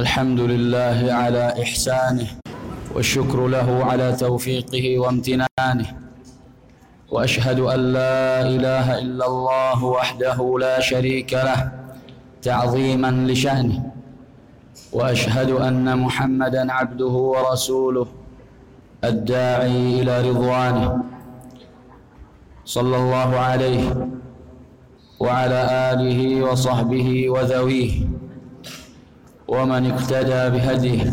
الحمد لله على إحسانه والشكر له على توفيقه وامتنانه وأشهد أن لا إله إلا الله وحده لا شريك له تعظيما لشأنه وأشهد أن محمدا عبده ورسوله الداعي إلى رضوانه صلى الله عليه وعلى آله وصحبه وذويه ومن اقتدى بهديه.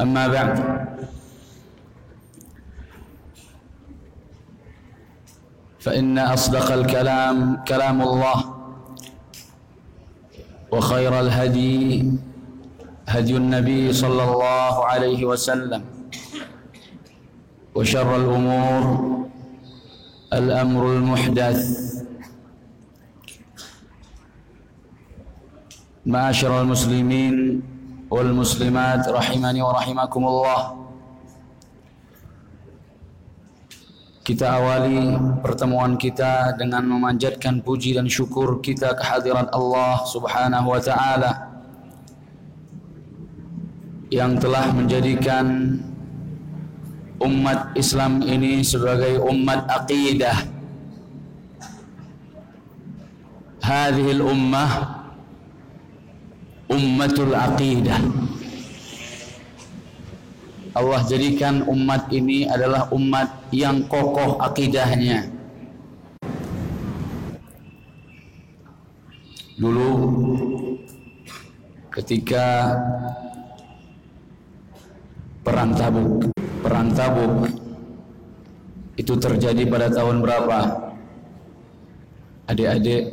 أما بعد. فإن أصدق الكلام كلام الله وخير الهدي هدي النبي صلى الله عليه وسلم وشر الأمور الأمر المحدث Ma'asyiral muslimin wal muslimat rahimani wa rahimakumullah. Kita awali pertemuan kita dengan memanjatkan puji dan syukur kita kehadiran Allah Subhanahu wa taala yang telah menjadikan umat Islam ini sebagai umat aqidah. Hadhil ummah ummatul aqidah. Allah jadikan umat ini adalah umat yang kokoh akidahnya. Dulu ketika perang Tabuk perang Tabuk itu terjadi pada tahun berapa? Adik-adik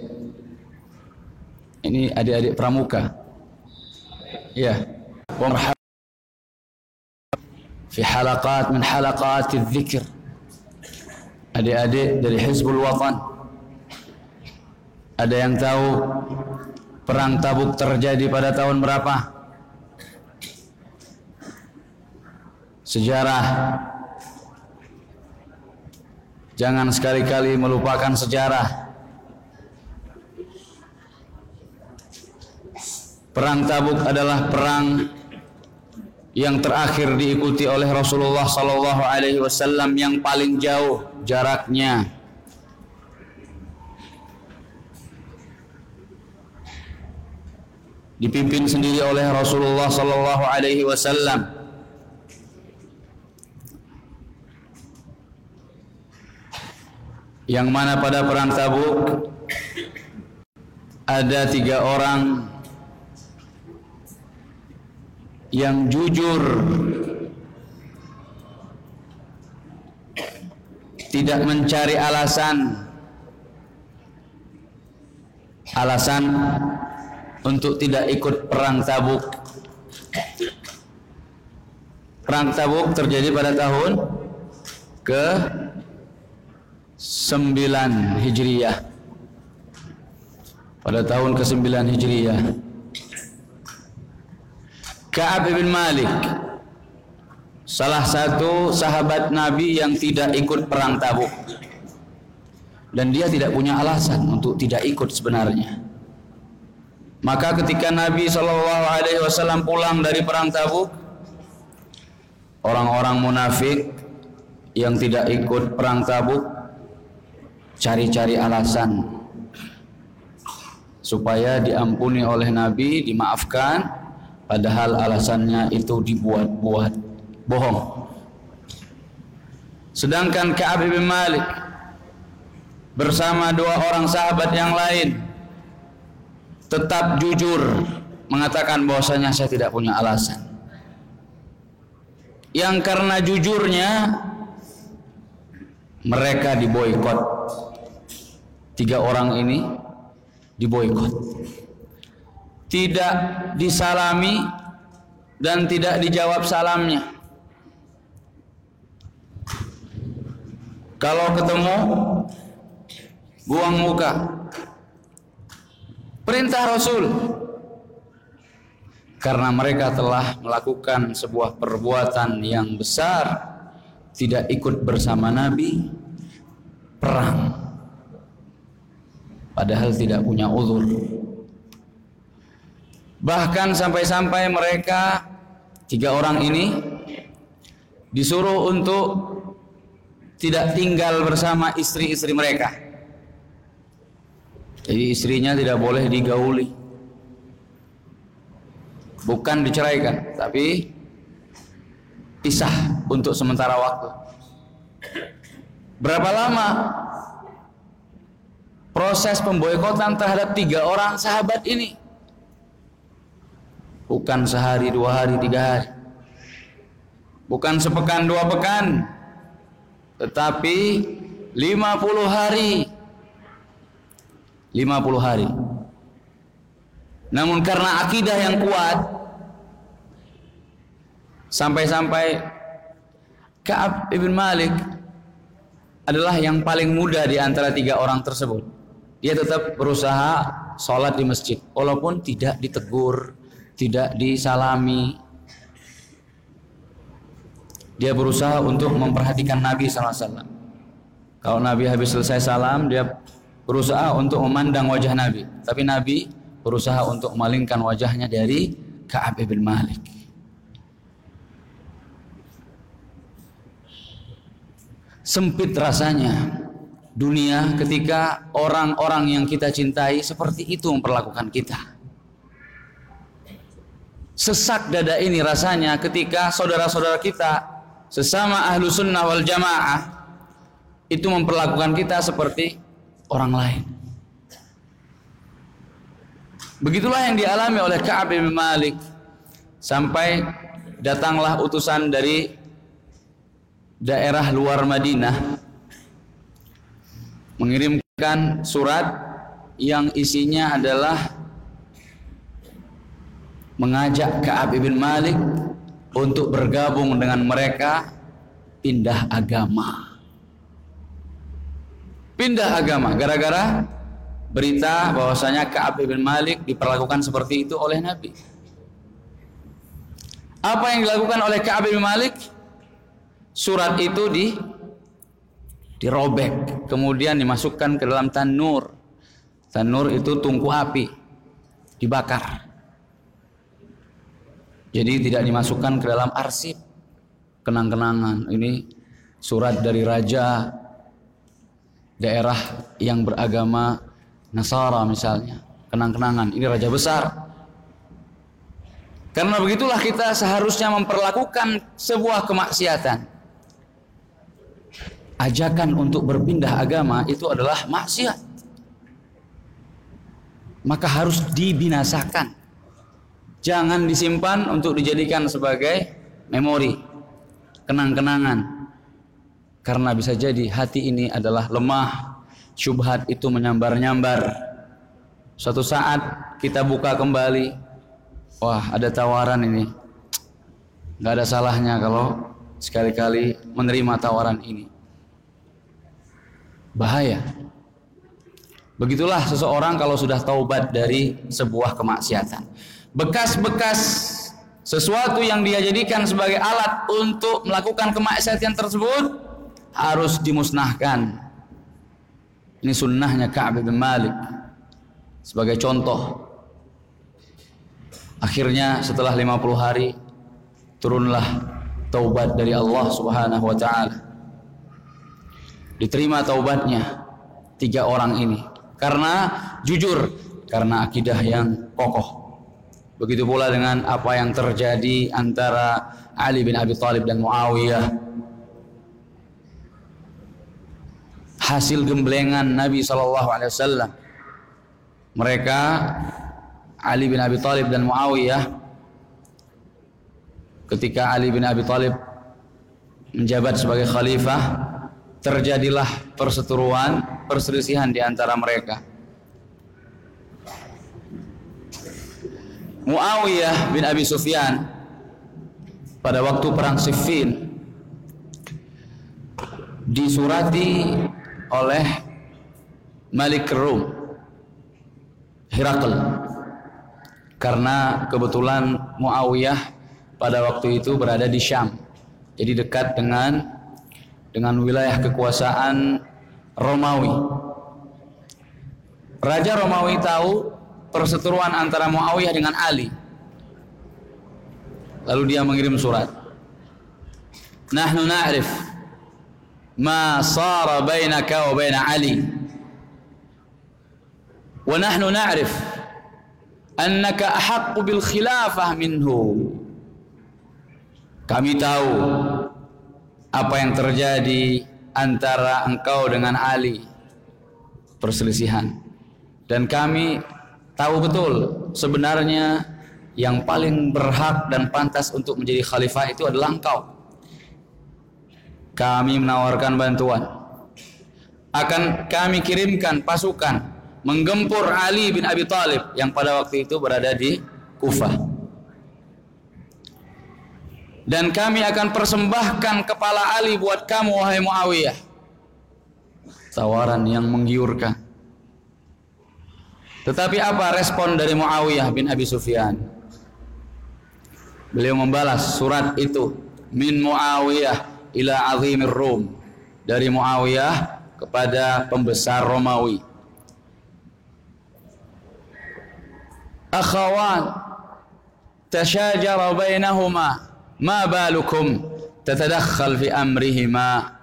ini adik-adik pramuka Ya. ومرحبا في حلقات من حلقات الذكر adik-adik dari Hizbul Watan ada yang tahu perang Tabuk terjadi pada tahun berapa sejarah jangan sekali-kali melupakan sejarah Perang Tabuk adalah perang yang terakhir diikuti oleh Rasulullah sallallahu alaihi wasallam yang paling jauh jaraknya. Dipimpin sendiri oleh Rasulullah sallallahu alaihi wasallam. Yang mana pada perang Tabuk ada tiga orang yang jujur tidak mencari alasan. Alasan untuk tidak ikut perang Tabuk. Perang Tabuk terjadi pada tahun ke 9 Hijriyah pada tahun ke 9 Hijriyah Ka'ab bin Malik. Salah satu sahabat Nabi yang tidak ikut perang Tabuk. Dan dia tidak punya alasan untuk tidak ikut sebenarnya. Maka ketika Nabi Shallallahu Alaihi Wasallam pulang dari perang Tabuk orang-orang munafik yang tidak ikut perang Tabuk cari-cari alasan supaya diampuni oleh Nabi dimaafkan Padahal alasannya itu dibuat-buat bohong. Sedangkan Ka'ab bin Malik bersama dua orang sahabat yang lain tetap jujur mengatakan bahwasanya saya tidak punya alasan. Yang karena jujurnya mereka diboikot. Tiga orang ini diboikot tidak disalami dan tidak dijawab salamnya. Kalau ketemu buang muka. Perintah Rasul karena mereka telah melakukan sebuah perbuatan yang besar tidak ikut bersama Nabi perang padahal tidak punya uzur Bahkan sampai-sampai mereka tiga orang ini disuruh untuk tidak tinggal bersama istri-istri mereka. Jadi istrinya tidak boleh digauli. Bukan diceraikan, tapi pisah untuk sementara waktu. Berapa lama proses pemboikotan terhadap tiga orang sahabat ini? Bukan sehari, dua hari, tiga hari. Bukan sepekan, dua pekan. Tetapi 50 hari. 50 hari. Namun karena akidah yang kuat sampai-sampai Ka'ab ibn Malik adalah yang paling muda di antara tiga orang tersebut. Dia tetap berusaha sholat di masjid, walaupun tidak ditegur, tidak disalami. Dia berusaha untuk memperhatikan Nabi SAW. Kalau Nabi habis selesai salam, dia berusaha untuk memandang wajah Nabi. Tapi Nabi berusaha untuk memalingkan wajahnya dari Ka'ab ibn Malik. Sempit rasanya dunia ketika orang-orang yang kita cintai seperti itu memperlakukan kita. Sesak dada ini rasanya ketika saudara-saudara kita sesama ahlu sunnah wal jamaah itu memperlakukan kita seperti orang lain. Begitulah yang dialami oleh Ka'ab bin Malik sampai datanglah utusan dari daerah luar Madinah mengirimkan surat yang isinya adalah mengajak Ka'ab ibn Malik untuk bergabung dengan mereka pindah agama. Pindah agama gara-gara berita bahwasanya Ka'ab ibn Malik diperlakukan seperti itu oleh Nabi. Apa yang dilakukan oleh Ka'ab ibn Malik? Surat itu di dirobek, kemudian dimasukkan ke dalam tanur. Tanur itu tungku api, dibakar. Jadi tidak dimasukkan ke dalam arsip kenang-kenangan. Ini surat dari raja daerah yang beragama Nasara misalnya, kenang-kenangan. Ini raja besar. Karena begitulah kita seharusnya memperlakukan sebuah kemaksiatan. Ajakan untuk berpindah agama itu adalah maksiat. Maka harus dibinasakan jangan disimpan untuk dijadikan sebagai memori, kenang-kenangan. Karena bisa jadi hati ini adalah lemah, syubhat itu menyambar-nyambar. Suatu saat kita buka kembali, wah ada tawaran ini. Gak ada salahnya kalau sekali-kali menerima tawaran ini. Bahaya. Begitulah seseorang kalau sudah taubat dari sebuah kemaksiatan bekas-bekas sesuatu yang dia jadikan sebagai alat untuk melakukan kemaksiatan tersebut harus dimusnahkan. Ini sunnahnya Ka'ab bin Malik sebagai contoh. Akhirnya setelah 50 hari turunlah taubat dari Allah Subhanahu wa taala. Diterima taubatnya tiga orang ini karena jujur, karena akidah yang kokoh. Begitu pula dengan apa yang terjadi antara Ali bin Abi Thalib dan Muawiyah. Hasil gemblengan Nabi Wasallam. Mereka Ali bin Abi Thalib dan Muawiyah ketika Ali bin Abi Thalib menjabat sebagai khalifah terjadilah perseteruan perselisihan di antara mereka Muawiyah bin Abi Sufyan pada waktu perang Siffin disurati oleh Malik Rum Herakl. Karena kebetulan Muawiyah pada waktu itu berada di Syam jadi dekat dengan dengan wilayah kekuasaan Romawi. Raja Romawi tahu perseteruan antara Muawiyah dengan Ali. Lalu dia mengirim surat. Nahnu na'rif ma sara bainaka wa baina Ali. Wa nahnu na'rif annaka ahaqqu bil khilafah minhu. Kami tahu apa yang terjadi antara engkau dengan Ali perselisihan dan kami tahu betul sebenarnya yang paling berhak dan pantas untuk menjadi khalifah itu adalah engkau kami menawarkan bantuan akan kami kirimkan pasukan menggempur Ali bin Abi Thalib yang pada waktu itu berada di Kufah dan kami akan persembahkan kepala Ali buat kamu wahai Muawiyah. Tawaran yang menggiurkan. Tetapi apa respon dari Muawiyah bin Abi Sufyan? Beliau membalas surat itu min Muawiyah ila azimir Rum dari Muawiyah kepada pembesar Romawi. Akhawan tashajara bainahuma ma balukum tatadakhal fi amrihima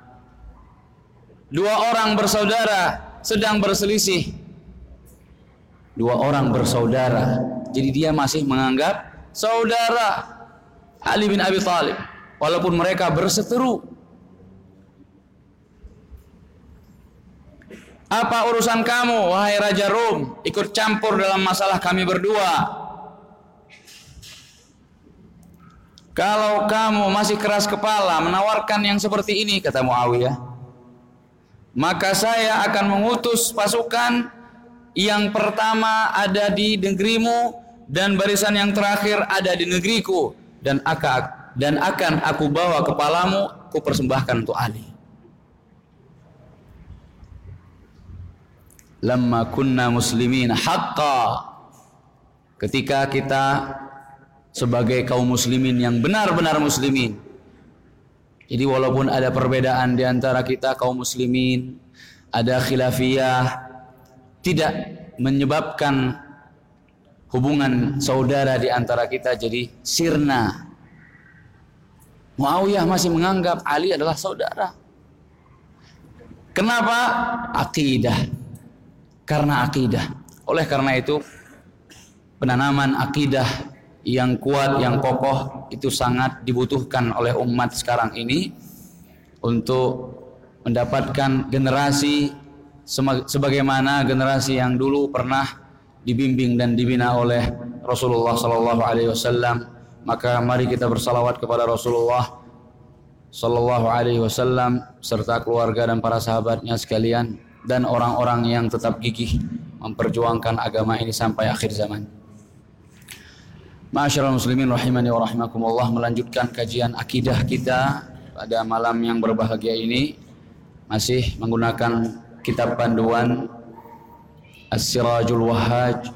dua orang bersaudara sedang berselisih dua orang bersaudara. Jadi dia masih menganggap saudara Ali bin Abi Thalib. Walaupun mereka berseteru. Apa urusan kamu wahai raja Rom ikut campur dalam masalah kami berdua. Kalau kamu masih keras kepala menawarkan yang seperti ini kata Muawiyah, maka saya akan mengutus pasukan yang pertama ada di negerimu dan barisan yang terakhir ada di negeriku dan akan dan akan aku bawa kepalamu ku persembahkan untuk Ali. Lamma kunna muslimin haqqa ketika kita sebagai kaum muslimin yang benar-benar muslimin. Jadi walaupun ada perbedaan di antara kita kaum muslimin, ada khilafiyah, tidak menyebabkan hubungan saudara di antara kita jadi sirna. Muawiyah masih menganggap Ali adalah saudara. Kenapa? Akidah. Karena akidah. Oleh karena itu penanaman akidah yang kuat, yang kokoh itu sangat dibutuhkan oleh umat sekarang ini untuk mendapatkan generasi sebagaimana generasi yang dulu pernah dibimbing dan dibina oleh Rasulullah sallallahu alaihi wasallam maka mari kita bersalawat kepada Rasulullah sallallahu alaihi wasallam serta keluarga dan para sahabatnya sekalian dan orang-orang yang tetap gigih memperjuangkan agama ini sampai akhir zaman. Masyaallah muslimin rahimani wa rahimakumullah melanjutkan kajian akidah kita pada malam yang berbahagia ini masih menggunakan kitab panduan As-Sirajul Wahhaj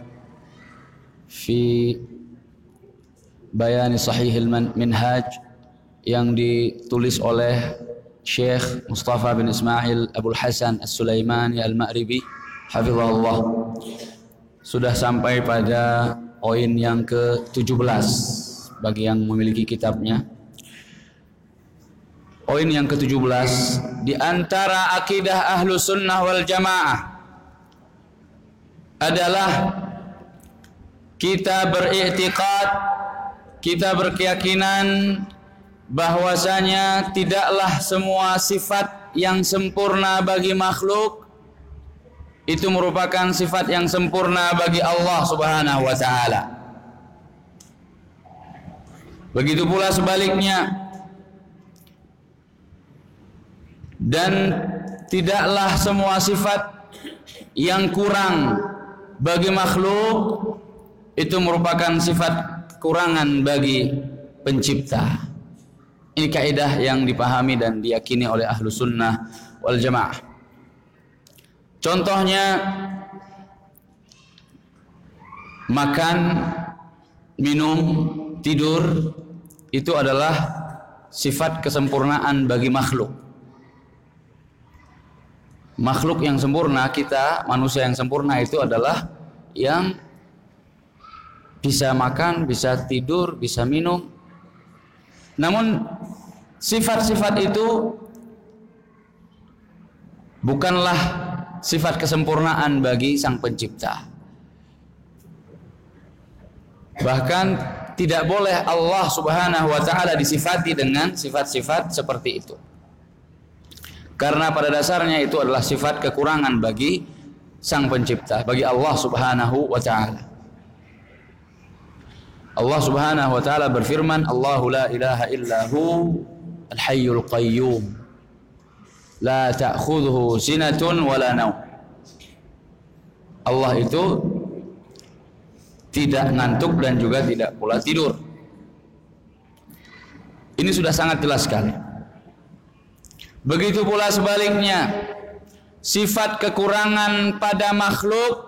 fi Bayani Sahihil Minhaj yang ditulis oleh Syekh Mustafa bin Ismail Abdul Hasan As-Sulaimani Al-Ma'ribi hafizahullah sudah sampai pada poin yang ke-17 bagi yang memiliki kitabnya. Poin yang ke-17 di antara akidah ahlu sunnah wal jamaah adalah kita beriktikad, kita berkeyakinan bahwasanya tidaklah semua sifat yang sempurna bagi makhluk itu merupakan sifat yang sempurna bagi Allah Subhanahu wa taala. Begitu pula sebaliknya. Dan tidaklah semua sifat yang kurang bagi makhluk itu merupakan sifat kurangan bagi pencipta. Ini kaidah yang dipahami dan diyakini oleh ahlu sunnah wal jamaah. Contohnya makan, minum, tidur itu adalah sifat kesempurnaan bagi makhluk. Makhluk yang sempurna kita, manusia yang sempurna itu adalah yang bisa makan, bisa tidur, bisa minum. Namun sifat-sifat itu bukanlah sifat kesempurnaan bagi Sang Pencipta. Bahkan tidak boleh Allah Subhanahu wa taala disifati dengan sifat-sifat seperti itu. Karena pada dasarnya itu adalah sifat kekurangan bagi Sang Pencipta, bagi Allah Subhanahu wa taala. Allah Subhanahu wa taala berfirman, "Allahu la ilaha illahu al-hayyul qayyum." La ta'khudhuhu sinatun wala naum. Allah itu tidak ngantuk dan juga tidak pula tidur. Ini sudah sangat jelas sekali. Begitu pula sebaliknya, sifat kekurangan pada makhluk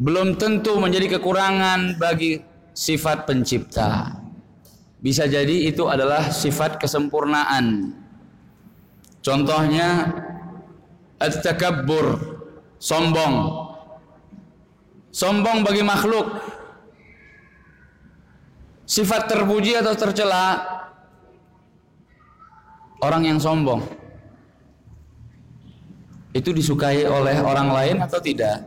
belum tentu menjadi kekurangan bagi sifat pencipta. Bisa jadi itu adalah sifat kesempurnaan. Contohnya at-takabbur, sombong. Sombong bagi makhluk. Sifat terpuji atau tercela orang yang sombong. Itu disukai oleh orang lain atau tidak?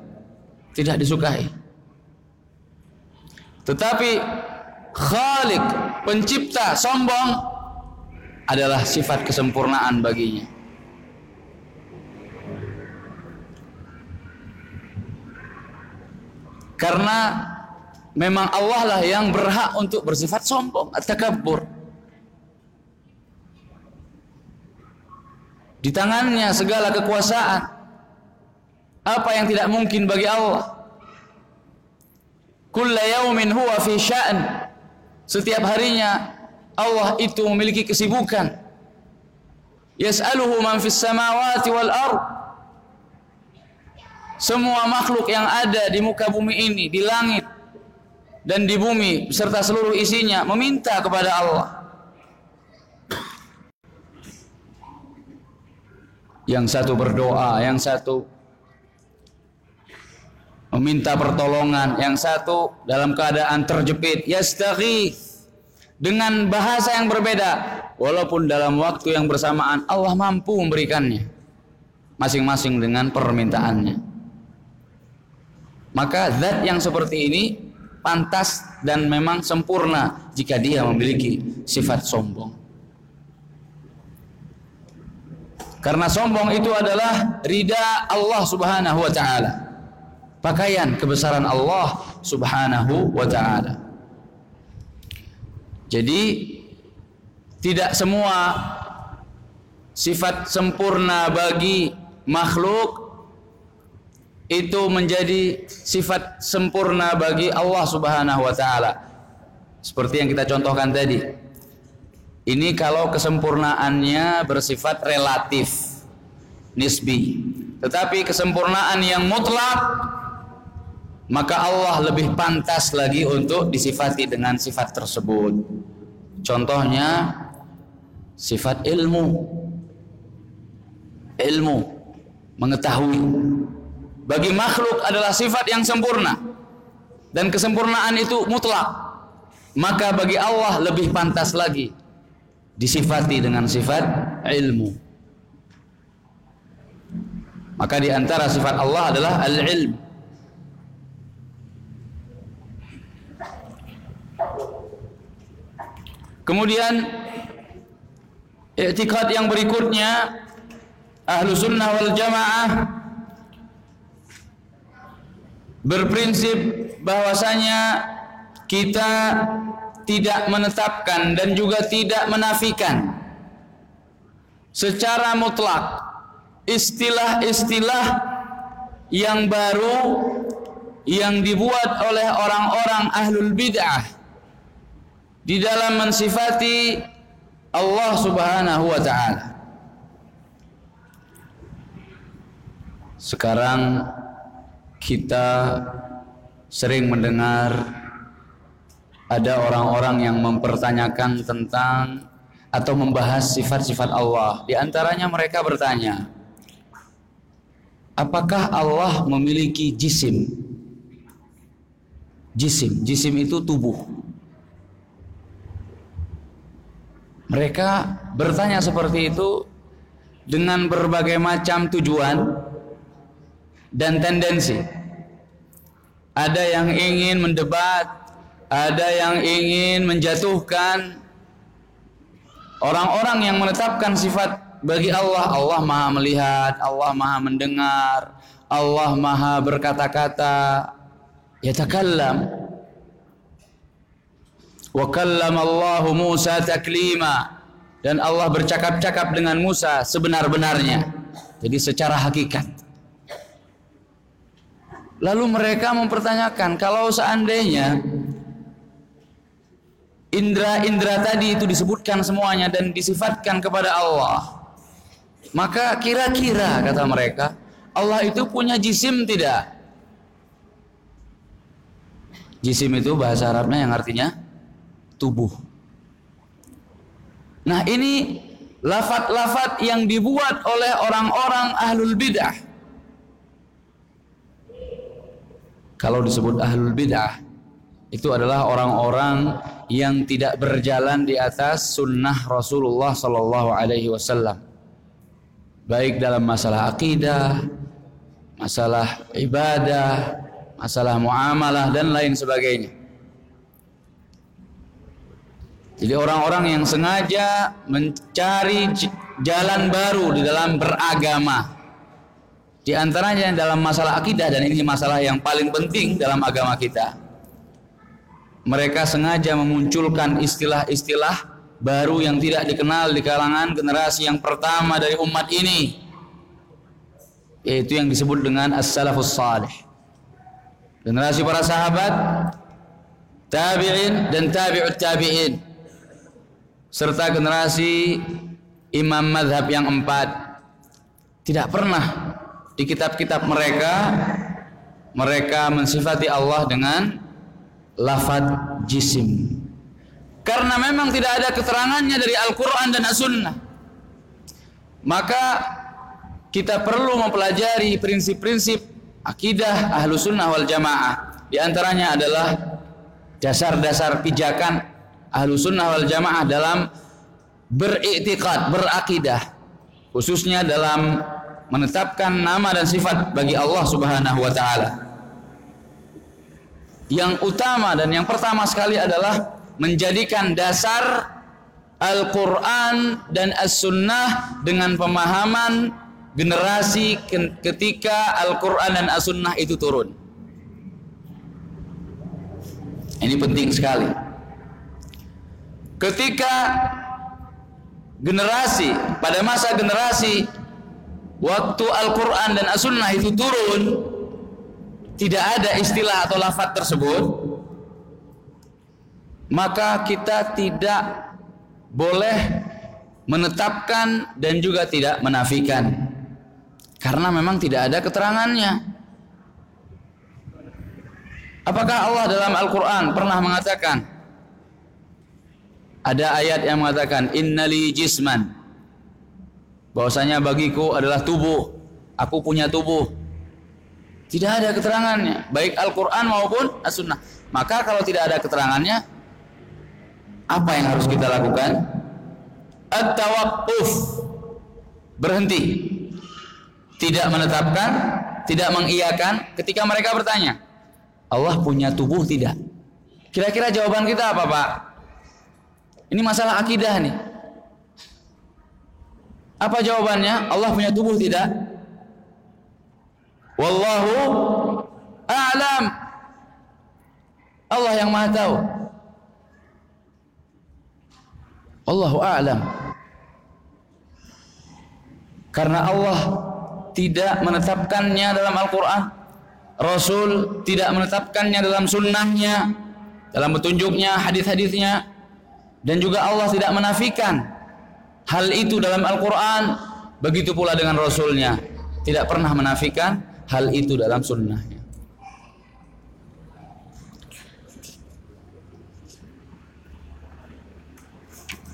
Tidak disukai. Tetapi Khalik, pencipta sombong adalah sifat kesempurnaan baginya. Karena memang Allah lah yang berhak untuk bersifat sombong, takabbur. Di tangannya segala kekuasaan. Apa yang tidak mungkin bagi Allah? Kulla yaumin huwa fi sya'n. Setiap harinya Allah itu memiliki kesibukan. Yas'aluhu man fis samawati wal ardh semua makhluk yang ada di muka bumi ini, di langit dan di bumi beserta seluruh isinya meminta kepada Allah. Yang satu berdoa, yang satu meminta pertolongan, yang satu dalam keadaan terjepit, yastaghith dengan bahasa yang berbeda walaupun dalam waktu yang bersamaan Allah mampu memberikannya masing-masing dengan permintaannya. Maka zat yang seperti ini pantas dan memang sempurna jika dia memiliki sifat sombong. Karena sombong itu adalah rida Allah Subhanahu wa taala. Pakaian kebesaran Allah Subhanahu wa taala. Jadi tidak semua sifat sempurna bagi makhluk itu menjadi sifat sempurna bagi Allah Subhanahu wa taala. Seperti yang kita contohkan tadi. Ini kalau kesempurnaannya bersifat relatif, nisbi. Tetapi kesempurnaan yang mutlak maka Allah lebih pantas lagi untuk disifati dengan sifat tersebut. Contohnya sifat ilmu. Ilmu mengetahui bagi makhluk adalah sifat yang sempurna dan kesempurnaan itu mutlak maka bagi Allah lebih pantas lagi disifati dengan sifat ilmu. Maka di antara sifat Allah adalah al-ilm. Kemudian i'tikad yang berikutnya ahlu sunnah wal jamaah berprinsip bahwasanya kita tidak menetapkan dan juga tidak menafikan secara mutlak istilah-istilah yang baru yang dibuat oleh orang-orang ahlul bid'ah di dalam mensifati Allah Subhanahu wa taala. Sekarang kita sering mendengar ada orang-orang yang mempertanyakan tentang atau membahas sifat-sifat Allah. Di antaranya mereka bertanya, apakah Allah memiliki jisim? jisim. Jisim itu tubuh. Mereka bertanya seperti itu dengan berbagai macam tujuan dan tendensi. Ada yang ingin mendebat, ada yang ingin menjatuhkan orang-orang yang menetapkan sifat bagi Allah. Allah Maha melihat, Allah Maha mendengar, Allah Maha berkata-kata. Yatakallam. Wa kallama Allah Musa taklima. Dan Allah bercakap-cakap dengan Musa sebenar-benarnya. Jadi secara hakikat. Lalu mereka mempertanyakan kalau seandainya indra-indra tadi itu disebutkan semuanya dan disifatkan kepada Allah. Maka kira-kira kata mereka, Allah itu punya jisim tidak? Jisim itu bahasa Arabnya yang artinya tubuh. Nah ini lafat-lafat yang dibuat oleh orang-orang ahlul bidah. Kalau disebut ahlul bidah, itu adalah orang-orang yang tidak berjalan di atas sunnah Rasulullah Sallallahu Alaihi Wasallam, baik dalam masalah akidah, masalah ibadah, masalah muamalah dan lain sebagainya. Jadi orang-orang yang sengaja mencari jalan baru di dalam beragama. Di antaranya dalam masalah akidah dan ini masalah yang paling penting dalam agama kita mereka sengaja memunculkan istilah-istilah baru yang tidak dikenal di kalangan generasi yang pertama dari umat ini yaitu yang disebut dengan as-salafus salih. Generasi para sahabat tabi'in dan tabi'ut tabi'in serta generasi imam madhab yang empat. Tidak pernah di kitab-kitab mereka mereka mensifati Allah dengan lafad jisim. Karena memang tidak ada keterangannya dari Al-Quran dan As-Sunnah. Maka kita perlu mempelajari prinsip-prinsip akidah ahlu sunnah wal jamaah. Di antaranya adalah dasar-dasar pijakan ahlu sunnah wal jamaah dalam beriktikad, berakidah. Khususnya dalam menetapkan nama dan sifat bagi Allah subhanahu wa ta'ala yang utama dan yang pertama sekali adalah menjadikan dasar Al-Quran dan As-Sunnah dengan pemahaman generasi ketika Al-Quran dan As-Sunnah itu turun. Ini penting sekali. Ketika generasi, pada masa generasi waktu Al-Quran dan As-Sunnah itu turun, tidak ada istilah atau lafaz tersebut maka kita tidak boleh menetapkan dan juga tidak menafikan. Karena memang tidak ada keterangannya. Apakah Allah dalam Al-Quran pernah mengatakan? Ada ayat yang mengatakan innali jisman. Bahwasanya bagiku adalah tubuh. Aku punya tubuh tidak ada keterangannya, baik Al-Quran maupun As-Sunnah. Maka kalau tidak ada keterangannya, apa yang harus kita lakukan? At-tawaqquf. Berhenti. Tidak menetapkan, tidak mengiyakan ketika mereka bertanya. Allah punya tubuh tidak? Kira-kira jawaban kita apa, Pak? Ini masalah akidah nih. Apa jawabannya? Allah punya tubuh tidak? Wallahu a'lam. Allah yang Maha tahu. Allahu a'lam. Karena Allah tidak menetapkannya dalam Al-Quran Rasul tidak menetapkannya dalam sunnahnya Dalam petunjuknya, hadis-hadisnya Dan juga Allah tidak menafikan Hal itu dalam Al-Quran Begitu pula dengan Rasulnya Tidak pernah menafikan hal itu dalam sunnahnya.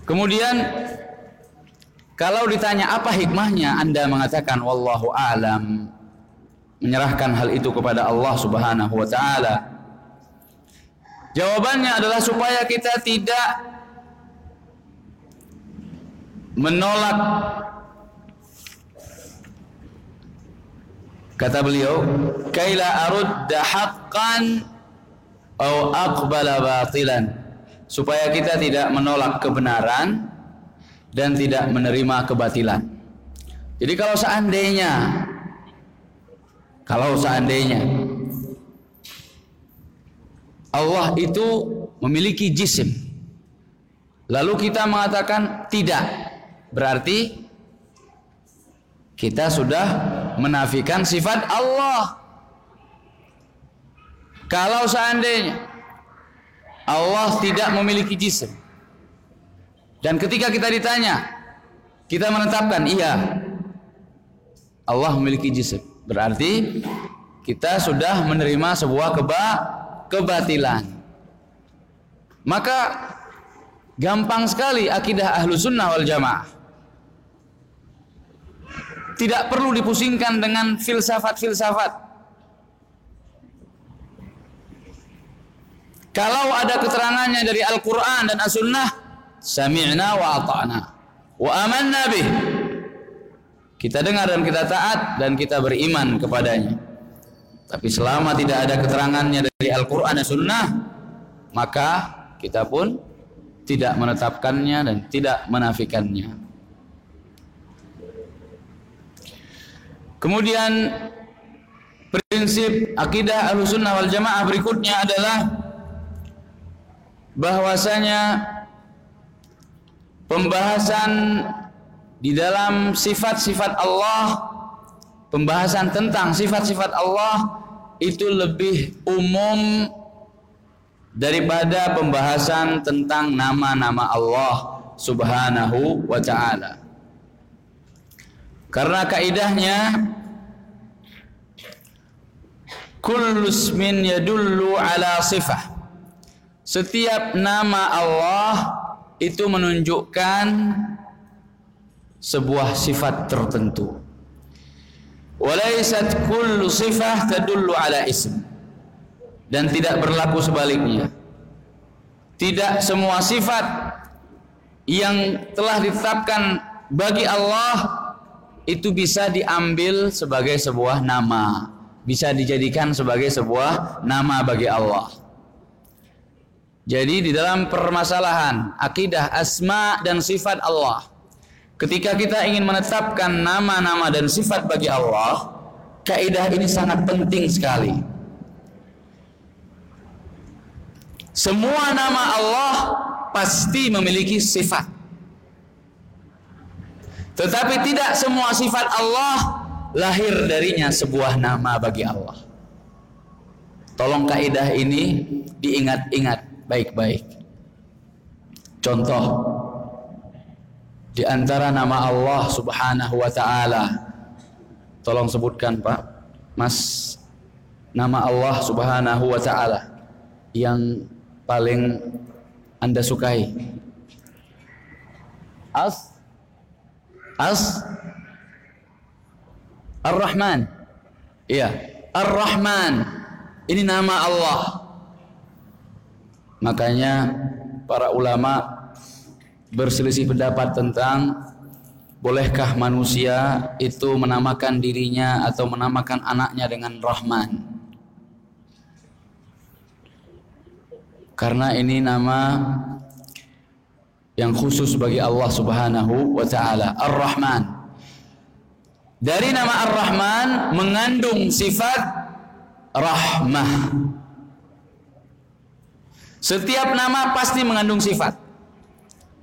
Kemudian kalau ditanya apa hikmahnya Anda mengatakan wallahu alam menyerahkan hal itu kepada Allah Subhanahu wa taala. Jawabannya adalah supaya kita tidak menolak kata beliau kaila arudda haqqan au aqbala batilan supaya kita tidak menolak kebenaran dan tidak menerima kebatilan. Jadi kalau seandainya kalau seandainya Allah itu memiliki jisim lalu kita mengatakan tidak berarti kita sudah menafikan sifat Allah. Kalau seandainya Allah tidak memiliki jisim dan ketika kita ditanya, kita menetapkan iya Allah memiliki jisim. Berarti kita sudah menerima sebuah keba kebatilan. Maka gampang sekali akidah ahlu sunnah wal jamaah. Tidak perlu dipusingkan dengan filsafat-filsafat. Kalau ada keterangannya dari Al-Quran dan As-Sunnah, sami'na wa ata'na. Wa amanna bih. Kita dengar dan kita taat dan kita beriman kepadanya. Tapi selama tidak ada keterangannya dari Al-Quran dan Sunnah maka kita pun tidak menetapkannya dan tidak menafikannya kemudian prinsip akidah al-sunnah wal jamaah berikutnya adalah bahwasanya pembahasan di dalam sifat-sifat Allah, pembahasan tentang sifat-sifat Allah itu lebih umum daripada pembahasan tentang nama-nama Allah Subhanahu wa taala. Karena kaidahnya kullu ismin yadullu ala sifah. Setiap nama Allah itu menunjukkan sebuah sifat tertentu. Walaisat kullu sifah tadullu ala ism. Dan tidak berlaku sebaliknya. Tidak semua sifat yang telah ditetapkan bagi Allah itu bisa diambil sebagai sebuah nama, bisa dijadikan sebagai sebuah nama bagi Allah. Jadi di dalam permasalahan akidah asma dan sifat Allah, ketika kita ingin menetapkan nama-nama dan sifat bagi Allah, kaidah ini sangat penting sekali. Semua nama Allah pasti memiliki sifat. Tetapi tidak semua sifat Allah lahir darinya sebuah nama bagi Allah. Tolong kaidah ini diingat-ingat baik-baik. Contoh di antara nama Allah Subhanahu wa taala. Tolong sebutkan Pak, Mas nama Allah Subhanahu wa taala yang paling Anda sukai. As As Ar-Rahman. Iya, Ar-Rahman. Ini nama Allah. Makanya para ulama berselisih pendapat tentang bolehkah manusia itu menamakan dirinya atau menamakan anaknya dengan Rahman. Karena ini nama yang khusus bagi Allah Subhanahu wa taala, Ar-Rahman. Dari nama Ar-Rahman mengandung sifat rahmah. Setiap nama pasti mengandung sifat.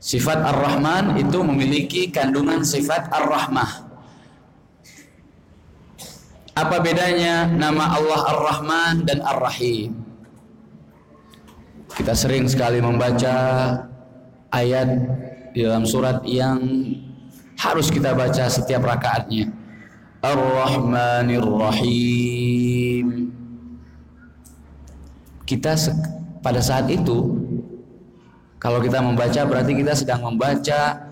Sifat Ar-Rahman itu memiliki kandungan sifat Ar-Rahmah. Apa bedanya nama Allah Ar-Rahman dan Ar-Rahim? Kita sering sekali membaca ayat di dalam surat yang harus kita baca setiap rakaatnya. Ar-Rahmanir Rahim. Kita pada saat itu kalau kita membaca berarti kita sedang membaca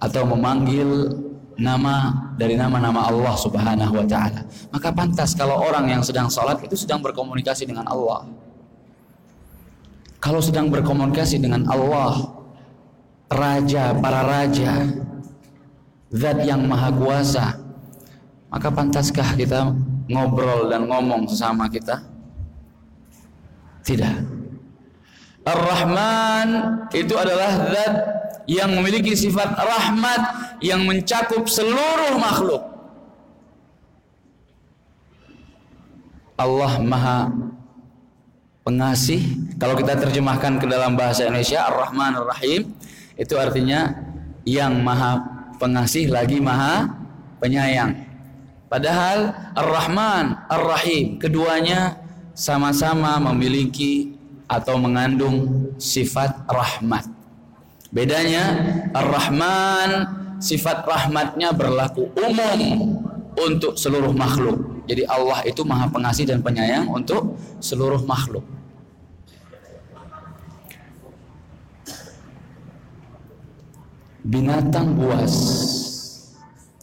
atau memanggil nama dari nama-nama Allah Subhanahu wa taala. Maka pantas kalau orang yang sedang sholat itu sedang berkomunikasi dengan Allah. kalau sedang berkomunikasi dengan Allah, raja para raja, zat yang maha kuasa, maka pantaskah kita ngobrol dan ngomong sesama kita? Tidak. Ar-Rahman itu adalah zat yang memiliki sifat rahmat yang mencakup seluruh makhluk. Allah Maha pengasih kalau kita terjemahkan ke dalam bahasa Indonesia Ar-Rahman Ar-Rahim itu artinya yang maha pengasih lagi maha penyayang. Padahal Ar-Rahman Ar-Rahim keduanya sama-sama memiliki atau mengandung sifat rahmat. Bedanya Ar-Rahman sifat rahmatnya berlaku umum untuk seluruh makhluk. Jadi Allah itu maha pengasih dan penyayang untuk seluruh makhluk binatang buas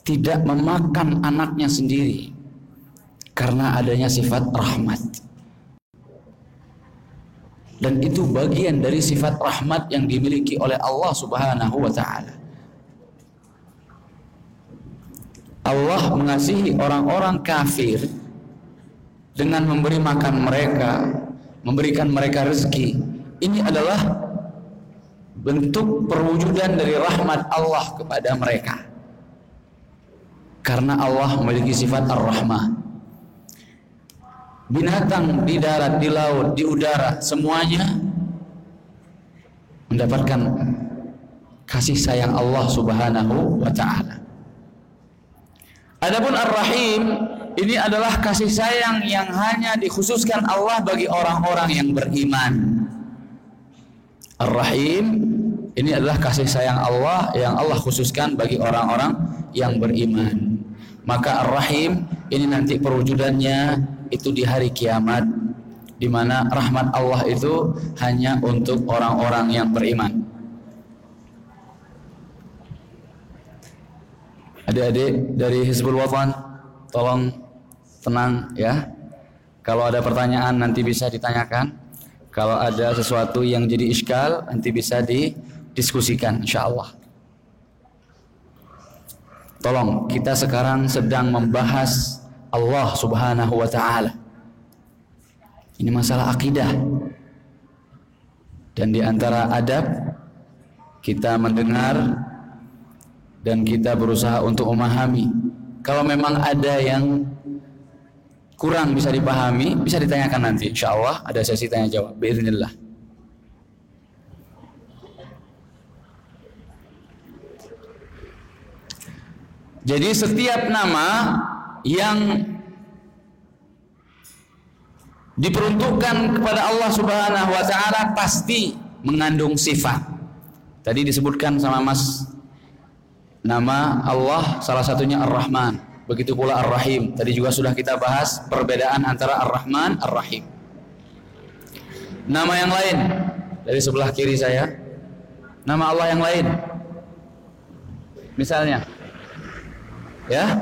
tidak memakan anaknya sendiri karena adanya sifat rahmat. Dan itu bagian dari sifat rahmat yang dimiliki oleh Allah Subhanahu wa taala. Allah mengasihi orang-orang kafir dengan memberi makan mereka, memberikan mereka rezeki. Ini adalah bentuk perwujudan dari rahmat Allah kepada mereka. Karena Allah memiliki sifat Ar-Rahman. Binatang di darat, di laut, di udara, semuanya mendapatkan kasih sayang Allah Subhanahu wa taala. Adapun Ar-Rahim ini adalah kasih sayang yang hanya dikhususkan Allah bagi orang-orang yang beriman. Ar-Rahim ini adalah kasih sayang Allah yang Allah khususkan bagi orang-orang yang beriman. Maka Ar-Rahim ini nanti perwujudannya itu di hari kiamat di mana rahmat Allah itu hanya untuk orang-orang yang beriman. Adik-adik dari Hizbul Wathan, tolong tenang ya. Kalau ada pertanyaan nanti bisa ditanyakan. Kalau ada sesuatu yang jadi iskal nanti bisa di diskusikan insya Allah. Tolong kita sekarang sedang membahas Allah Subhanahu wa taala. Ini masalah akidah. Dan di antara adab kita mendengar dan kita berusaha untuk memahami. Kalau memang ada yang kurang bisa dipahami, bisa ditanyakan nanti. Insya Allah ada sesi tanya jawab. Bismillah. Jadi setiap nama yang diperuntukkan kepada Allah Subhanahu wa taala pasti mengandung sifat. Tadi disebutkan sama Mas nama Allah salah satunya Ar-Rahman, begitu pula Ar-Rahim. Tadi juga sudah kita bahas perbedaan antara Ar-Rahman, Ar-Rahim. Nama yang lain dari sebelah kiri saya. Nama Allah yang lain. Misalnya Ya?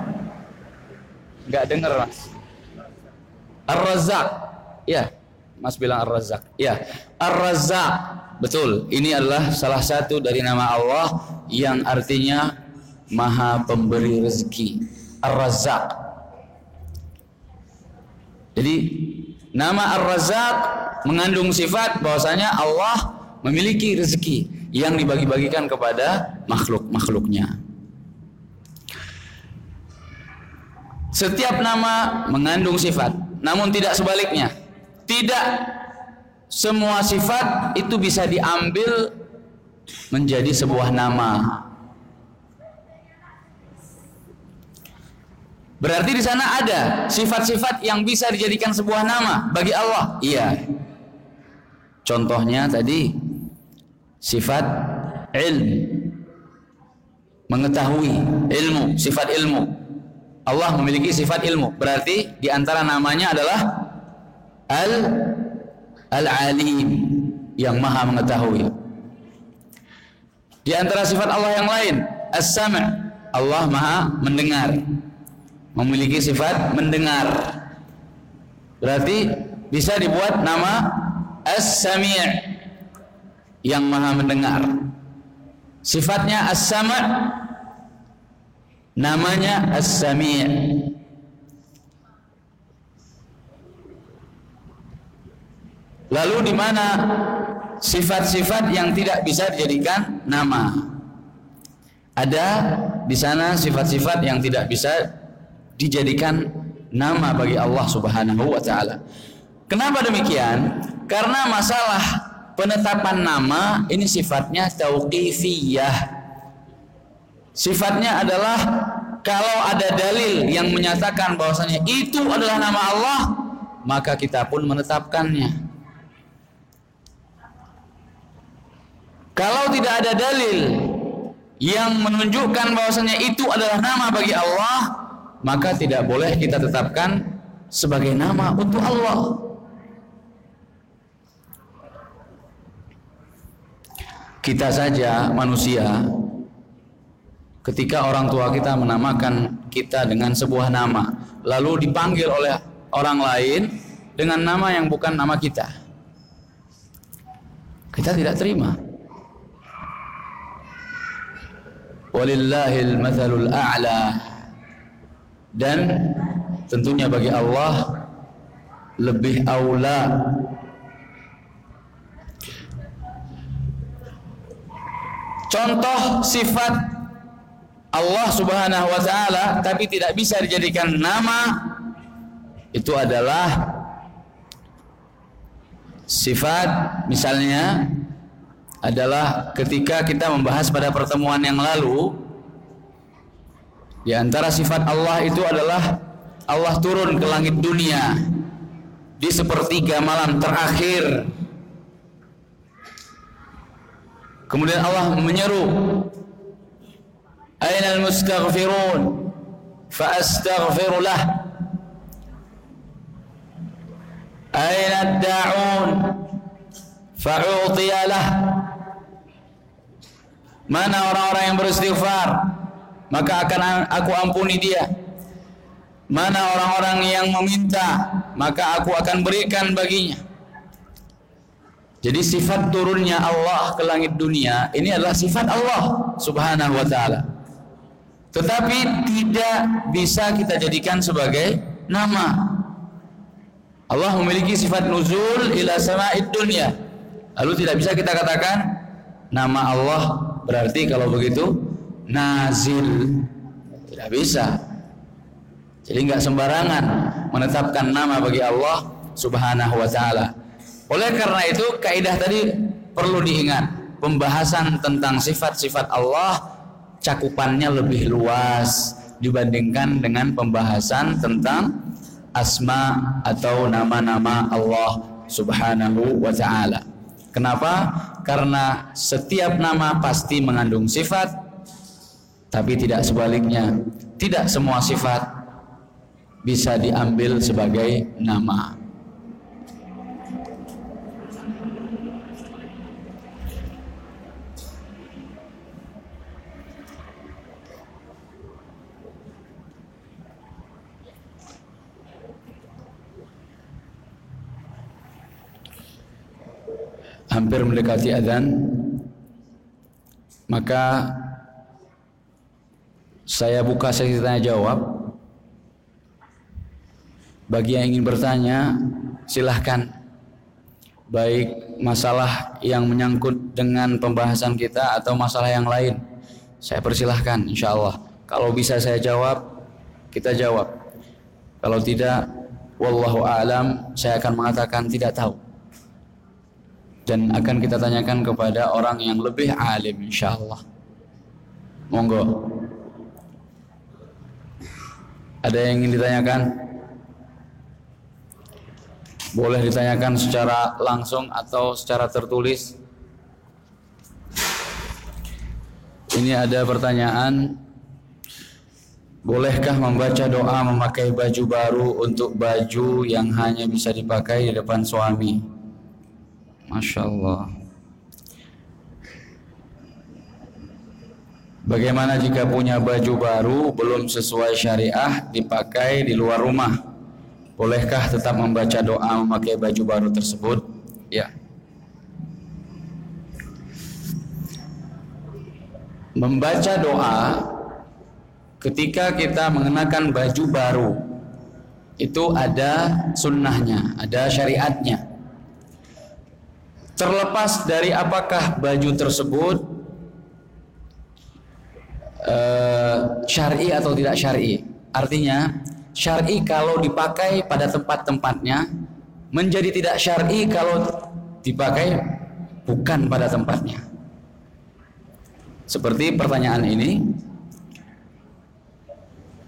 Enggak dengar, Mas. Ar-Razzaq. Ya, Mas bilang Ar-Razzaq. Ya, Ar-Razzaq. Betul. Ini adalah salah satu dari nama Allah yang artinya Maha Pemberi rezeki. Ar-Razzaq. Jadi nama Ar-Razzaq mengandung sifat bahwasanya Allah memiliki rezeki yang dibagi-bagikan kepada makhluk-makhluknya. Setiap nama mengandung sifat, namun tidak sebaliknya. Tidak semua sifat itu bisa diambil menjadi sebuah nama. Berarti di sana ada sifat-sifat yang bisa dijadikan sebuah nama bagi Allah. Iya. Contohnya tadi sifat ilmu mengetahui ilmu, sifat ilmu. Allah memiliki sifat ilmu. Berarti di antara namanya adalah Al Al-Alim yang Maha mengetahui. Di antara sifat Allah yang lain, As-Sam' Allah Maha mendengar. Memiliki sifat mendengar. Berarti bisa dibuat nama As-Sami' yang maha mendengar. Sifatnya as-sama' namanya as-sami' Lalu di mana sifat-sifat yang tidak bisa dijadikan nama? Ada di sana sifat-sifat yang tidak bisa dijadikan nama bagi Allah Subhanahu wa taala. Kenapa demikian? Karena masalah penetapan nama ini sifatnya tauqifiyah. Sifatnya adalah kalau ada dalil yang menyatakan bahwasanya itu adalah nama Allah, maka kita pun menetapkannya. Kalau tidak ada dalil yang menunjukkan bahwasanya itu adalah nama bagi Allah, maka tidak boleh kita tetapkan sebagai nama untuk Allah. Kita saja manusia ketika orang tua kita menamakan kita dengan sebuah nama, lalu dipanggil oleh orang lain dengan nama yang bukan nama kita. Kita tidak terima. walillahil mathalul a'la dan tentunya bagi Allah lebih aula. Contoh sifat Allah Subhanahu wa taala tapi tidak bisa dijadikan nama itu adalah sifat misalnya adalah ketika kita membahas pada pertemuan yang lalu di antara sifat Allah itu adalah Allah turun ke langit dunia di sepertiga malam terakhir. Kemudian Allah menyeru Aina al-mustaghfirun? Fa astaghfiru lah. Aina ad-da'un? Fa'utiya lah. Mana orang-orang yang beristighfar Maka akan aku ampuni dia. Mana orang-orang yang meminta Maka aku akan berikan baginya. Jadi sifat turunnya Allah ke langit dunia Ini adalah sifat Allah subhanahu wa ta'ala. Tetapi tidak bisa kita jadikan sebagai nama. Allah memiliki sifat nuzul ila sama'id dunia. Lalu tidak bisa kita katakan Nama Allah Berarti kalau begitu nazil tidak bisa. Jadi nggak sembarangan menetapkan nama bagi Allah Subhanahu wa taala. Oleh karena itu kaidah tadi perlu diingat. Pembahasan tentang sifat-sifat Allah cakupannya lebih luas dibandingkan dengan pembahasan tentang asma atau nama-nama Allah Subhanahu wa taala. Kenapa? Karena setiap nama pasti mengandung sifat, tapi tidak sebaliknya. Tidak semua sifat bisa diambil sebagai nama. hampir mendekati adzan maka saya buka sesi tanya jawab. Bagi yang ingin bertanya silahkan. Baik masalah yang menyangkut dengan pembahasan kita atau masalah yang lain saya persilahkan insya Allah kalau bisa saya jawab kita jawab. Kalau tidak wallahu alam saya akan mengatakan tidak tahu. Dan akan kita tanyakan kepada orang yang lebih alim insyaallah. Monggo. Ada yang ingin ditanyakan? Boleh ditanyakan secara langsung atau secara tertulis. Ini ada pertanyaan Bolehkah membaca doa memakai baju baru untuk baju yang hanya bisa dipakai di depan suami? Masya Allah Bagaimana jika punya baju baru belum sesuai syariah dipakai di luar rumah? Bolehkah tetap membaca doa memakai baju baru tersebut? Ya. membaca doa ketika kita mengenakan baju baru itu ada sunnahnya, ada syariatnya. Terlepas dari apakah baju tersebut uh, syar'i atau tidak syar'i. Artinya syar'i kalau dipakai pada tempat-tempatnya, menjadi tidak syar'i kalau dipakai bukan pada tempatnya. Seperti pertanyaan ini,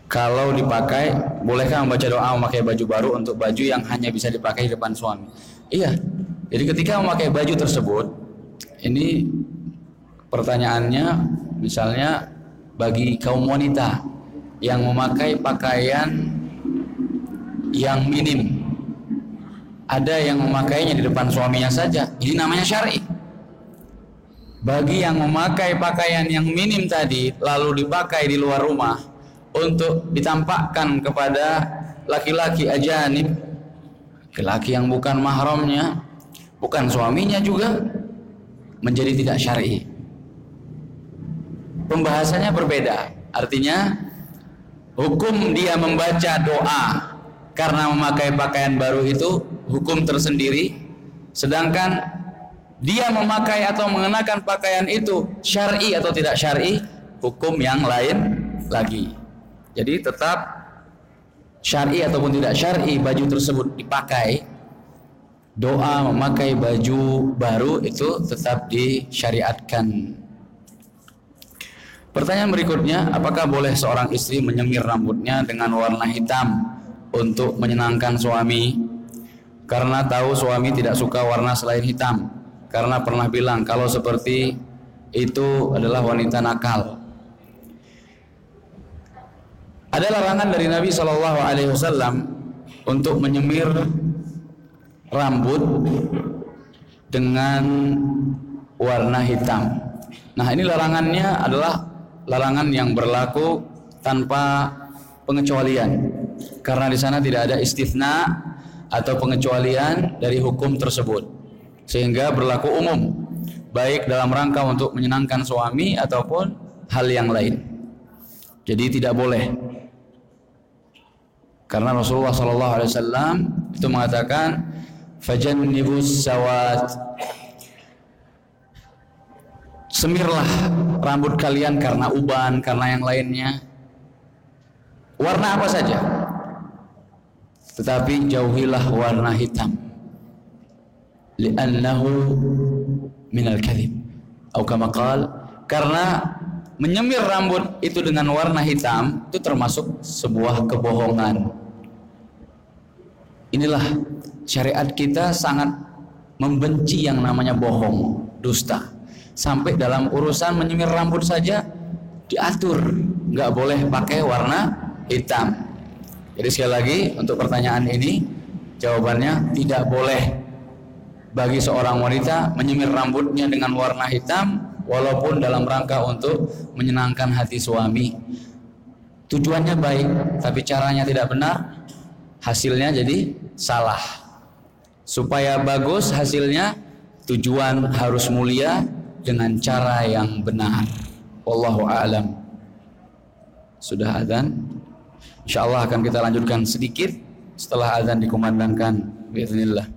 kalau dipakai, bolehkah membaca doa memakai baju baru untuk baju yang hanya bisa dipakai di depan suami? Iya. Jadi ketika memakai baju tersebut, ini pertanyaannya misalnya bagi kaum wanita yang memakai pakaian yang minim. Ada yang memakainya di depan suaminya saja. Ini namanya syar'i. Bagi yang memakai pakaian yang minim tadi lalu dipakai di luar rumah untuk ditampakkan kepada laki-laki ajanib, laki-laki yang bukan mahramnya, bukan suaminya juga menjadi tidak syar'i. Pembahasannya berbeda. Artinya hukum dia membaca doa karena memakai pakaian baru itu hukum tersendiri. Sedangkan dia memakai atau mengenakan pakaian itu syar'i atau tidak syar'i hukum yang lain lagi. Jadi tetap syar'i ataupun tidak syar'i baju tersebut dipakai. Doa memakai baju baru itu tetap disyariatkan pertanyaan berikutnya apakah boleh seorang istri menyemir rambutnya dengan warna hitam untuk menyenangkan suami karena tahu suami tidak suka warna selain hitam karena pernah bilang kalau seperti itu adalah wanita nakal. Ada larangan dari Nabi Shallallahu Alaihi Wasallam untuk menyemir rambut dengan warna hitam. Nah ini larangannya adalah larangan yang berlaku tanpa pengecualian. Karena di sana tidak ada istifna atau pengecualian dari hukum tersebut. Sehingga berlaku umum baik dalam rangka untuk menyenangkan suami ataupun hal yang lain. Jadi tidak boleh. Karena Rasulullah Sallallahu Alaihi Wasallam itu mengatakan fajannibus sawat semirlah rambut kalian karena uban karena yang lainnya. Warna apa saja? Tetapi jauhilah warna hitam. Li'annahu minal kadhib. Atau kama qal karena menyemir rambut itu dengan warna hitam itu termasuk sebuah kebohongan. Inilah syariat kita sangat membenci yang namanya bohong dusta sampai dalam urusan menyemir rambut saja diatur nggak boleh pakai warna hitam jadi sekali lagi untuk pertanyaan ini jawabannya tidak boleh bagi seorang wanita menyemir rambutnya dengan warna hitam walaupun dalam rangka untuk menyenangkan hati suami. Tujuannya baik, tapi caranya tidak benar, hasilnya jadi salah. Supaya bagus hasilnya, tujuan harus mulia dengan cara yang benar. Wallahu a'lam. Sudah adzan? Insyaallah akan kita lanjutkan sedikit setelah adzan dikumandangkan. Bismillah.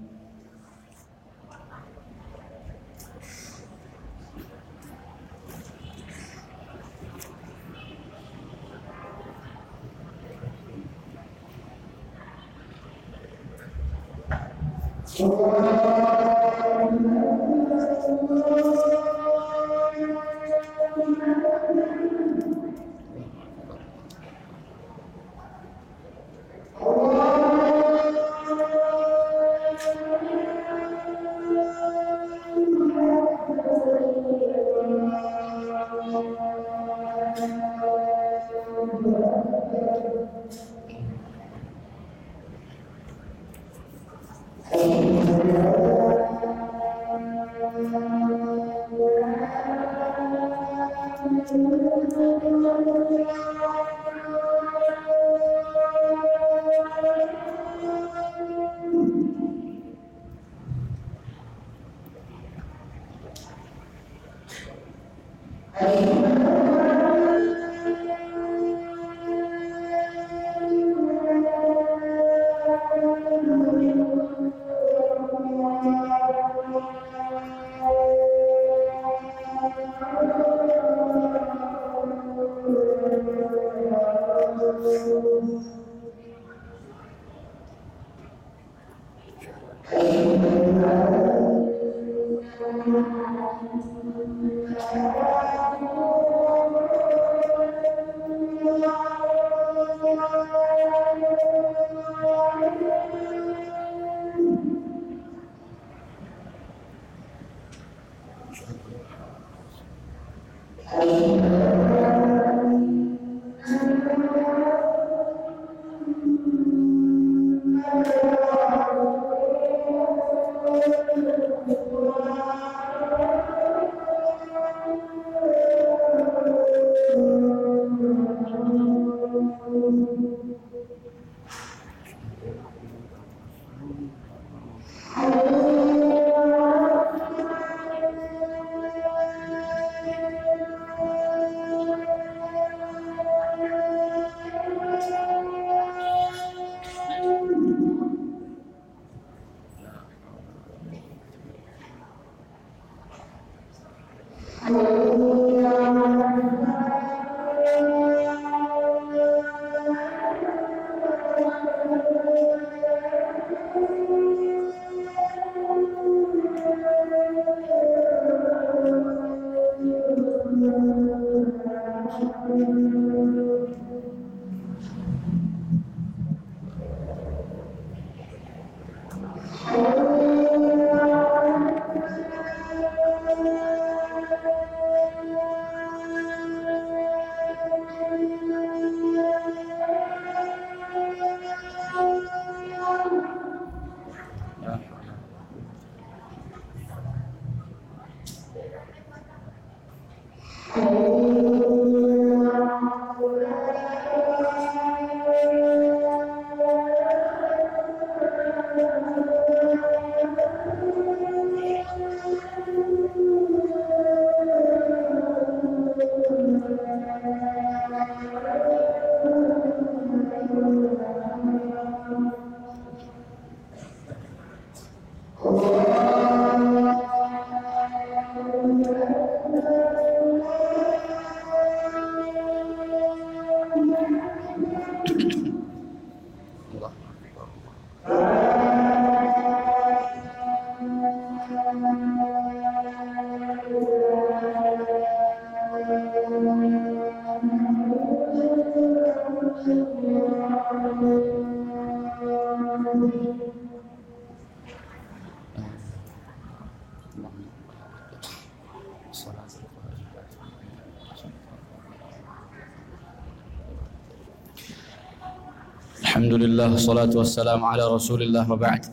Alhamdulillah salatu wassalamu ala Rasulillah wa ba'd.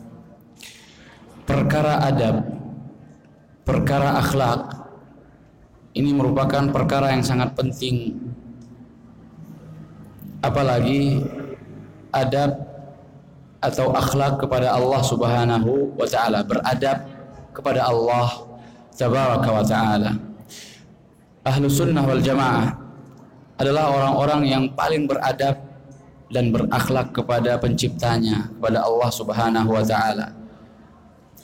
Perkara adab, perkara akhlak ini merupakan perkara yang sangat penting. Apalagi adab atau akhlak kepada Allah Subhanahu wa taala, beradab kepada Allah tabaraka wa taala. Ahlu sunnah wal jamaah adalah orang-orang yang paling beradab dan berakhlak kepada penciptanya kepada Allah Subhanahu wa taala.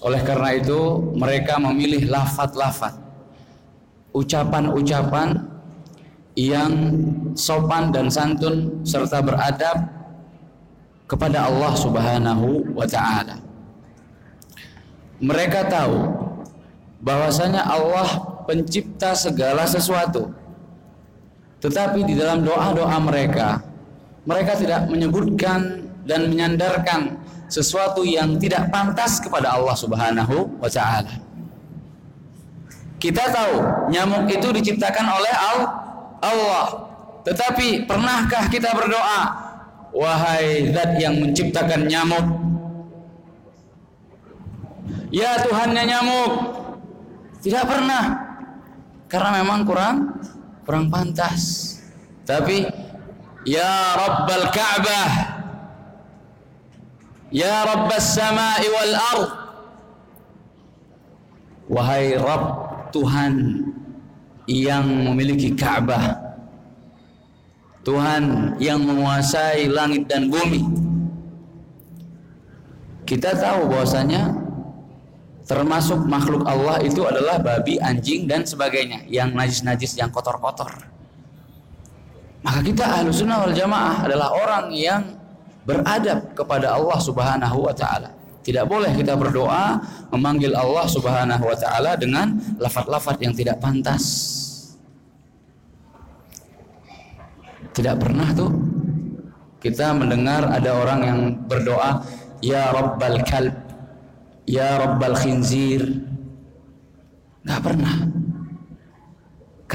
Oleh karena itu mereka memilih lafat-lafat ucapan-ucapan yang sopan dan santun serta beradab kepada Allah Subhanahu wa taala. Mereka tahu bahwasanya Allah pencipta segala sesuatu. Tetapi di dalam doa-doa mereka mereka tidak menyebutkan dan menyandarkan sesuatu yang tidak pantas kepada Allah Subhanahu wa taala. Kita tahu nyamuk itu diciptakan oleh Allah. Tetapi pernahkah kita berdoa, wahai zat yang menciptakan nyamuk? Ya Tuhannya nyamuk. Tidak pernah. Karena memang kurang kurang pantas. Tapi Ya Rabbal Ka'bah. Ya Rabbas Sama'i wal Ard. Wahai Rabb Tuhan yang memiliki Ka'bah. Tuhan yang menguasai langit dan bumi. Kita tahu bahwasanya termasuk makhluk Allah itu adalah babi, anjing dan sebagainya yang najis-najis, yang kotor-kotor maka kita ahlu sunnah wal jamaah adalah orang yang beradab kepada Allah subhanahu wa ta'ala. Tidak boleh kita berdoa memanggil Allah Subhanahu wa taala dengan lafaz-lafaz yang tidak pantas. Tidak pernah tuh kita mendengar ada orang yang berdoa ya rabbal kalb ya rabbal khinzir. Enggak pernah.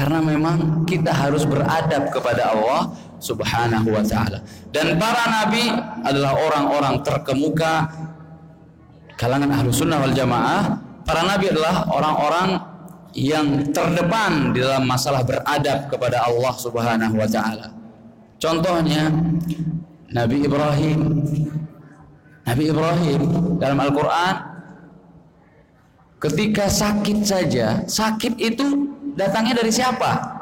Karena memang kita harus beradab kepada Allah Subhanahu wa taala. Dan para nabi adalah orang-orang terkemuka kalangan ahlu sunnah wal jamaah. Para nabi adalah orang-orang yang terdepan di dalam masalah beradab kepada Allah subhanahu wa ta'ala. Contohnya Nabi Ibrahim. Nabi Ibrahim dalam Al-Quran ketika sakit saja sakit itu datangnya dari siapa?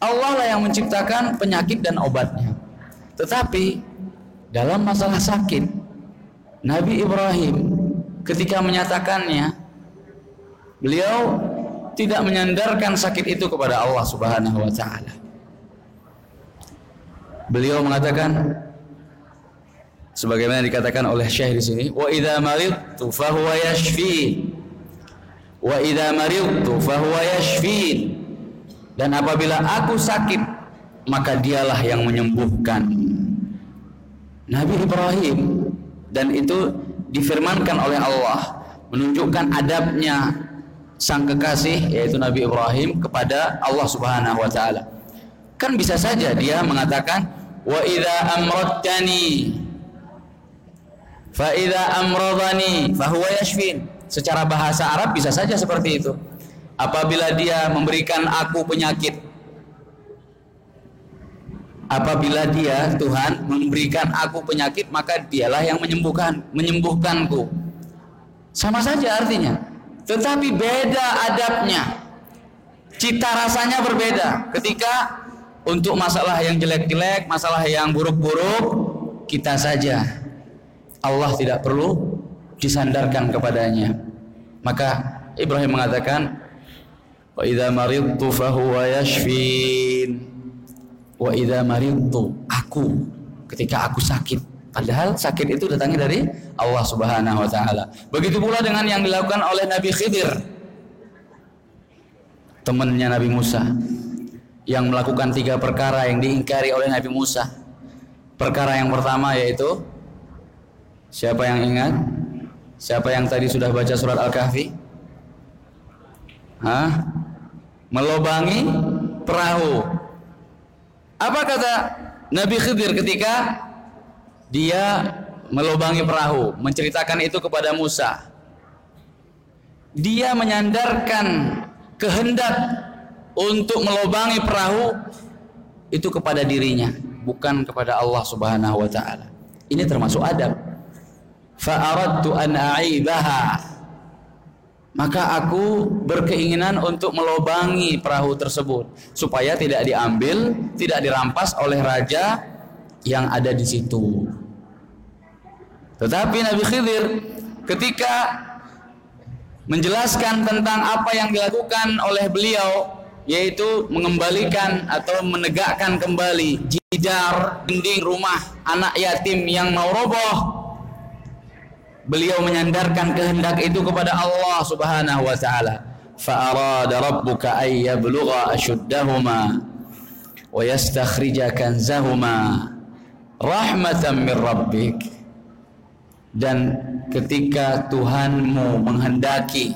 Allah lah yang menciptakan penyakit dan obatnya tetapi dalam masalah sakit Nabi Ibrahim ketika menyatakannya beliau tidak menyandarkan sakit itu kepada Allah Subhanahu wa taala. Beliau mengatakan sebagaimana dikatakan oleh Syekh di sini, wa idza maridtu fa huwa yashfi. Wa idza maridtu fa huwa yashfi. Dan apabila aku sakit, maka dialah yang menyembuhkan. Nabi Ibrahim dan itu difirmankan oleh Allah menunjukkan adabnya sang kekasih yaitu Nabi Ibrahim kepada Allah Subhanahu wa taala. Kan bisa saja dia mengatakan wa idza amradtani fa idza amradani fa yashfin. Secara bahasa Arab bisa saja seperti itu. Apabila dia memberikan aku penyakit apabila dia Tuhan memberikan aku penyakit maka dialah yang menyembuhkan menyembuhkanku. Sama saja artinya. Tetapi beda adabnya. Cita rasanya berbeda. Ketika untuk masalah yang jelek-jelek masalah yang buruk-buruk kita saja. Allah tidak perlu disandarkan kepadanya. Maka Ibrahim mengatakan wa idza maridtu fahuwa yashfin. Wa idza maridtu aku ketika aku sakit. Padahal sakit itu datangnya dari Allah Subhanahu wa taala. Begitu pula dengan yang dilakukan oleh Nabi Khidir temannya Nabi Musa yang melakukan tiga perkara yang diingkari oleh Nabi Musa. Perkara yang pertama yaitu siapa yang ingat siapa yang tadi sudah baca surat Al-Kahfi Hah? melobangi perahu apa kata Nabi Khidir ketika dia melubangi perahu, menceritakan itu kepada Musa. Dia menyandarkan kehendak untuk melubangi perahu itu kepada dirinya, bukan kepada Allah Subhanahu wa taala. Ini termasuk adab. Fa'aradtu an a'ibaha maka aku berkeinginan untuk melobangi perahu tersebut supaya tidak diambil, tidak dirampas oleh raja yang ada di situ. Tetapi Nabi Khidir ketika menjelaskan tentang apa yang dilakukan oleh beliau yaitu mengembalikan atau menegakkan kembali jidar dinding rumah anak yatim yang mau roboh beliau menyandarkan kehendak itu kepada Allah Subhanahu wa taala. Fa arada rabbuka ay yablugha ashuddahuma wa yastakhrija kanzahuma rahmatan min rabbik. Dan ketika Tuhanmu menghendaki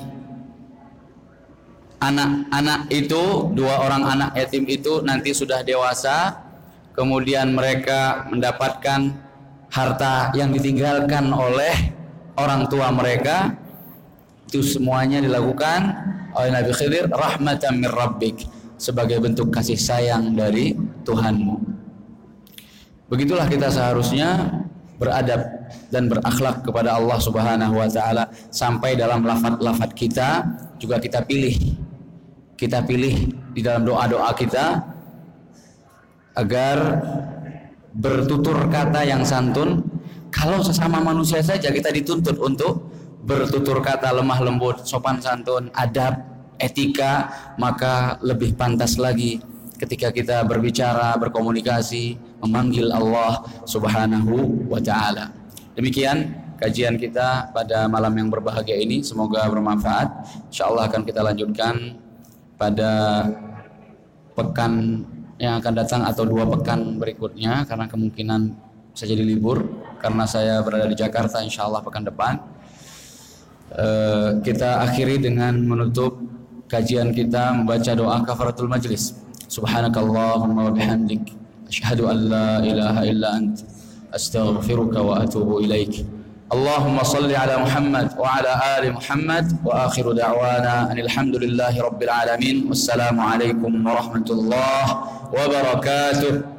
anak-anak itu dua orang anak yatim itu nanti sudah dewasa kemudian mereka mendapatkan harta yang ditinggalkan oleh orang tua mereka itu semuanya dilakukan oleh Nabi Khidir rahmatan min rabbik sebagai bentuk kasih sayang dari Tuhanmu. Begitulah kita seharusnya beradab dan berakhlak kepada Allah Subhanahu wa taala sampai dalam lafaz-lafaz kita juga kita pilih. Kita pilih di dalam doa-doa kita agar bertutur kata yang santun kalau sesama manusia saja kita dituntut untuk bertutur kata lemah lembut, sopan santun, adab, etika, maka lebih pantas lagi ketika kita berbicara, berkomunikasi, memanggil Allah Subhanahu wa taala. Demikian kajian kita pada malam yang berbahagia ini. Semoga bermanfaat. Insya Allah akan kita lanjutkan pada pekan yang akan datang atau dua pekan berikutnya karena kemungkinan bisa jadi libur karena saya berada di Jakarta insya Allah pekan depan. Uh, kita akhiri dengan menutup kajian kita membaca doa kafaratul majlis. Subhanakallahumma wa bihamdik asyhadu an la ilaha illa ant astaghfiruka wa atubu ilaik. Allahumma salli ala Muhammad wa ala ali Muhammad wa akhiru da'wana Anilhamdulillahi rabbil alamin. Wassalamu alaikum warahmatullahi wabarakatuh.